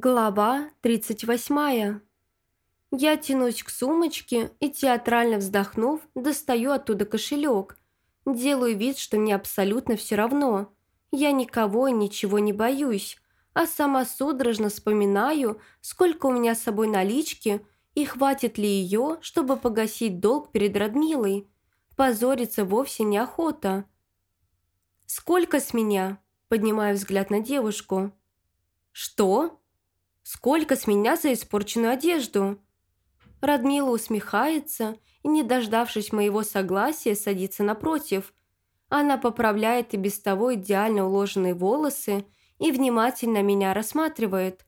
Глава 38. Я тянусь к сумочке и, театрально вздохнув, достаю оттуда кошелек. Делаю вид, что мне абсолютно все равно. Я никого и ничего не боюсь, а сама судорожно вспоминаю, сколько у меня с собой налички и хватит ли ее, чтобы погасить долг перед Радмилой. Позориться вовсе неохота. «Сколько с меня?» – поднимаю взгляд на девушку. «Что?» Сколько с меня за испорченную одежду?» Радмила усмехается и, не дождавшись моего согласия, садится напротив. Она поправляет и без того идеально уложенные волосы и внимательно меня рассматривает.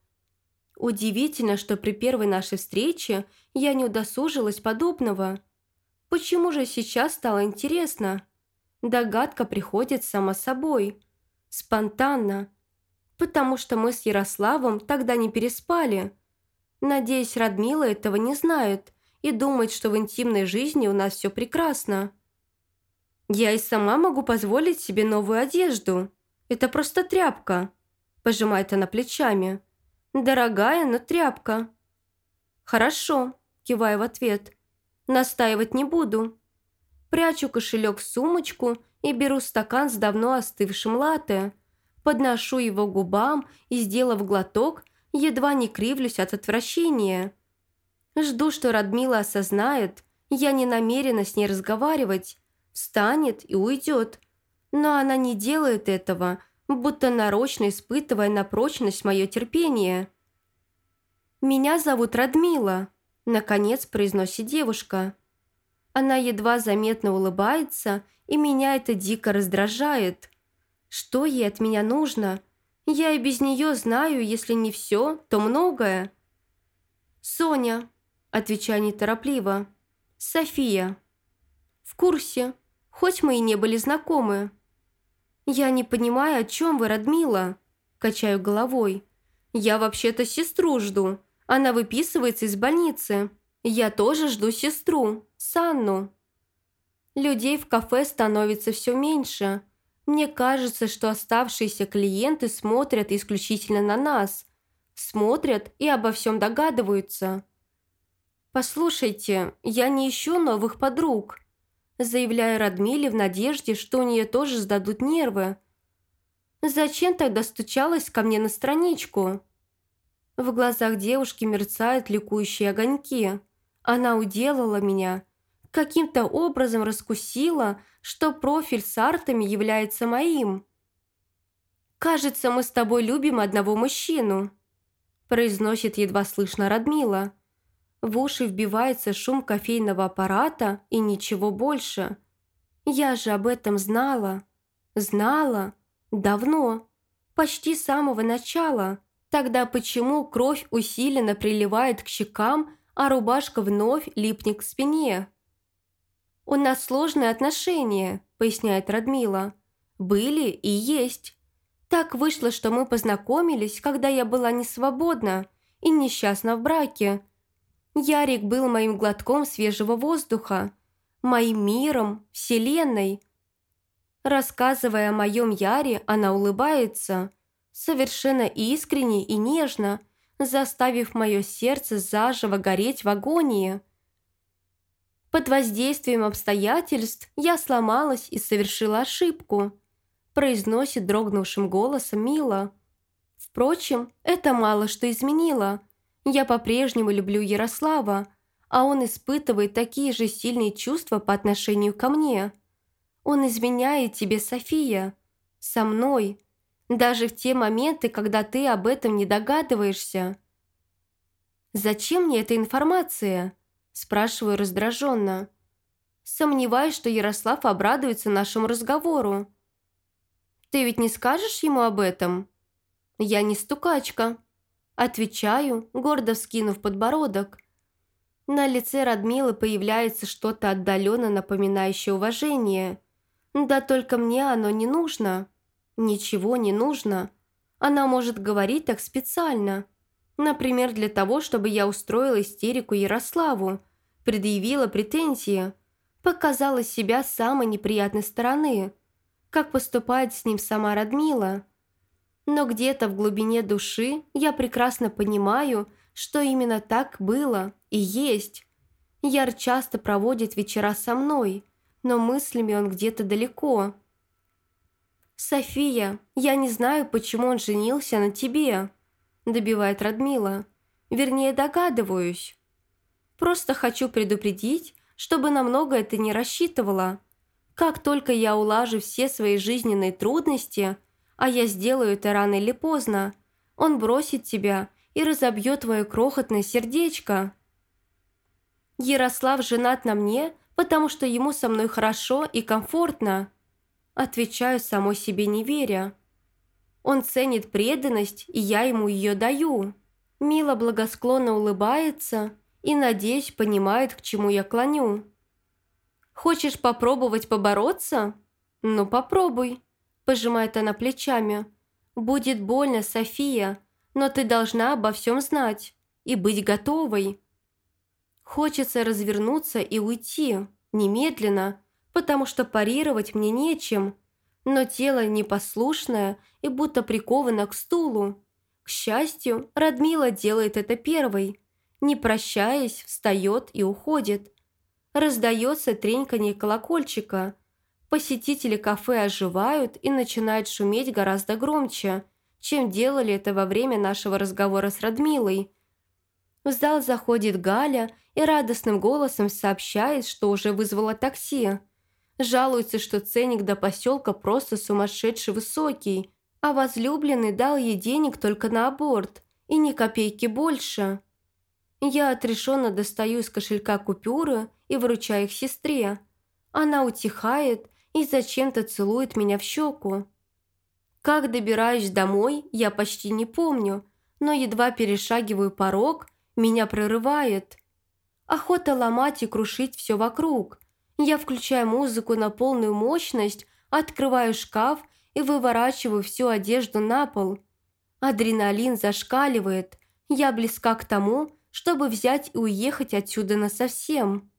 Удивительно, что при первой нашей встрече я не удосужилась подобного. Почему же сейчас стало интересно? Догадка приходит сама собой. Спонтанно потому что мы с Ярославом тогда не переспали. Надеюсь, Радмила этого не знает и думает, что в интимной жизни у нас все прекрасно. Я и сама могу позволить себе новую одежду. Это просто тряпка», – пожимает она плечами. «Дорогая, но тряпка». «Хорошо», – киваю в ответ. «Настаивать не буду». Прячу кошелек в сумочку и беру стакан с давно остывшим латте – подношу его губам и, сделав глоток, едва не кривлюсь от отвращения. Жду, что Радмила осознает, я не намерена с ней разговаривать, встанет и уйдет. Но она не делает этого, будто нарочно испытывая на прочность мое терпение. «Меня зовут Радмила», – наконец произносит девушка. Она едва заметно улыбается, и меня это дико раздражает. Что ей от меня нужно? Я и без нее знаю, если не все, то многое. «Соня», – отвечаю неторопливо. «София». «В курсе, хоть мы и не были знакомы». «Я не понимаю, о чем вы, Радмила?» – качаю головой. «Я вообще-то сестру жду. Она выписывается из больницы. Я тоже жду сестру, Санну». Людей в кафе становится все меньше – мне кажется, что оставшиеся клиенты смотрят исключительно на нас. Смотрят и обо всем догадываются. «Послушайте, я не ищу новых подруг», заявляя Радмиле в надежде, что у нее тоже сдадут нервы. «Зачем тогда стучалась ко мне на страничку?» В глазах девушки мерцают ликующие огоньки. Она уделала меня, каким-то образом раскусила, что профиль с артами является моим. «Кажется, мы с тобой любим одного мужчину», произносит едва слышно Радмила. В уши вбивается шум кофейного аппарата и ничего больше. Я же об этом знала. Знала. Давно. Почти с самого начала. Тогда почему кровь усиленно приливает к щекам, а рубашка вновь липнет к спине? «У нас сложные отношения», – поясняет Радмила. «Были и есть. Так вышло, что мы познакомились, когда я была не свободна и несчастна в браке. Ярик был моим глотком свежего воздуха, моим миром, вселенной». Рассказывая о моем Яре, она улыбается, совершенно искренне и нежно, заставив мое сердце заживо гореть в агонии – под воздействием обстоятельств я сломалась и совершила ошибку», произносит дрогнувшим голосом Мила. «Впрочем, это мало что изменило. Я по-прежнему люблю Ярослава, а он испытывает такие же сильные чувства по отношению ко мне. Он изменяет тебе, София, со мной, даже в те моменты, когда ты об этом не догадываешься». «Зачем мне эта информация?» Спрашиваю раздраженно. Сомневаюсь, что Ярослав обрадуется нашему разговору. «Ты ведь не скажешь ему об этом?» «Я не стукачка». Отвечаю, гордо вскинув подбородок. На лице Радмилы появляется что-то отдаленно напоминающее уважение. Да только мне оно не нужно. Ничего не нужно. Она может говорить так специально. Например, для того, чтобы я устроила истерику Ярославу, предъявила претензии, показала себя с самой неприятной стороны, как поступает с ним сама Радмила. Но где-то в глубине души я прекрасно понимаю, что именно так было и есть. Яр часто проводит вечера со мной, но мыслями он где-то далеко. «София, я не знаю, почему он женился на тебе», – добивает Радмила. «Вернее, догадываюсь. Просто хочу предупредить, чтобы на многое ты не рассчитывала. Как только я улажу все свои жизненные трудности, а я сделаю это рано или поздно, он бросит тебя и разобьет твое крохотное сердечко. Ярослав женат на мне, потому что ему со мной хорошо и комфортно. Отвечаю самой себе не веря. Он ценит преданность, и я ему ее даю. Мила благосклонно улыбается и, надеюсь, понимает, к чему я клоню. «Хочешь попробовать побороться? Ну, попробуй», – пожимает она плечами. «Будет больно, София, но ты должна обо всем знать и быть готовой». Хочется развернуться и уйти, немедленно, потому что парировать мне нечем, но тело непослушное и будто приковано к стулу. К счастью, Радмила делает это первой – не прощаясь, встает и уходит. Раздается треньканье колокольчика. Посетители кафе оживают и начинают шуметь гораздо громче, чем делали это во время нашего разговора с Радмилой. В зал заходит Галя и радостным голосом сообщает, что уже вызвала такси. Жалуется, что ценник до поселка просто сумасшедший высокий, а возлюбленный дал ей денег только на аборт и ни копейки больше. Я отрешенно достаю из кошелька купюры и вручаю их сестре. Она утихает и зачем-то целует меня в щеку. Как добираюсь домой, я почти не помню, но едва перешагиваю порог, меня прорывает. Охота ломать и крушить все вокруг. Я включаю музыку на полную мощность, открываю шкаф и выворачиваю всю одежду на пол. Адреналин зашкаливает. Я близка к тому, чтобы взять и уехать отсюда насовсем.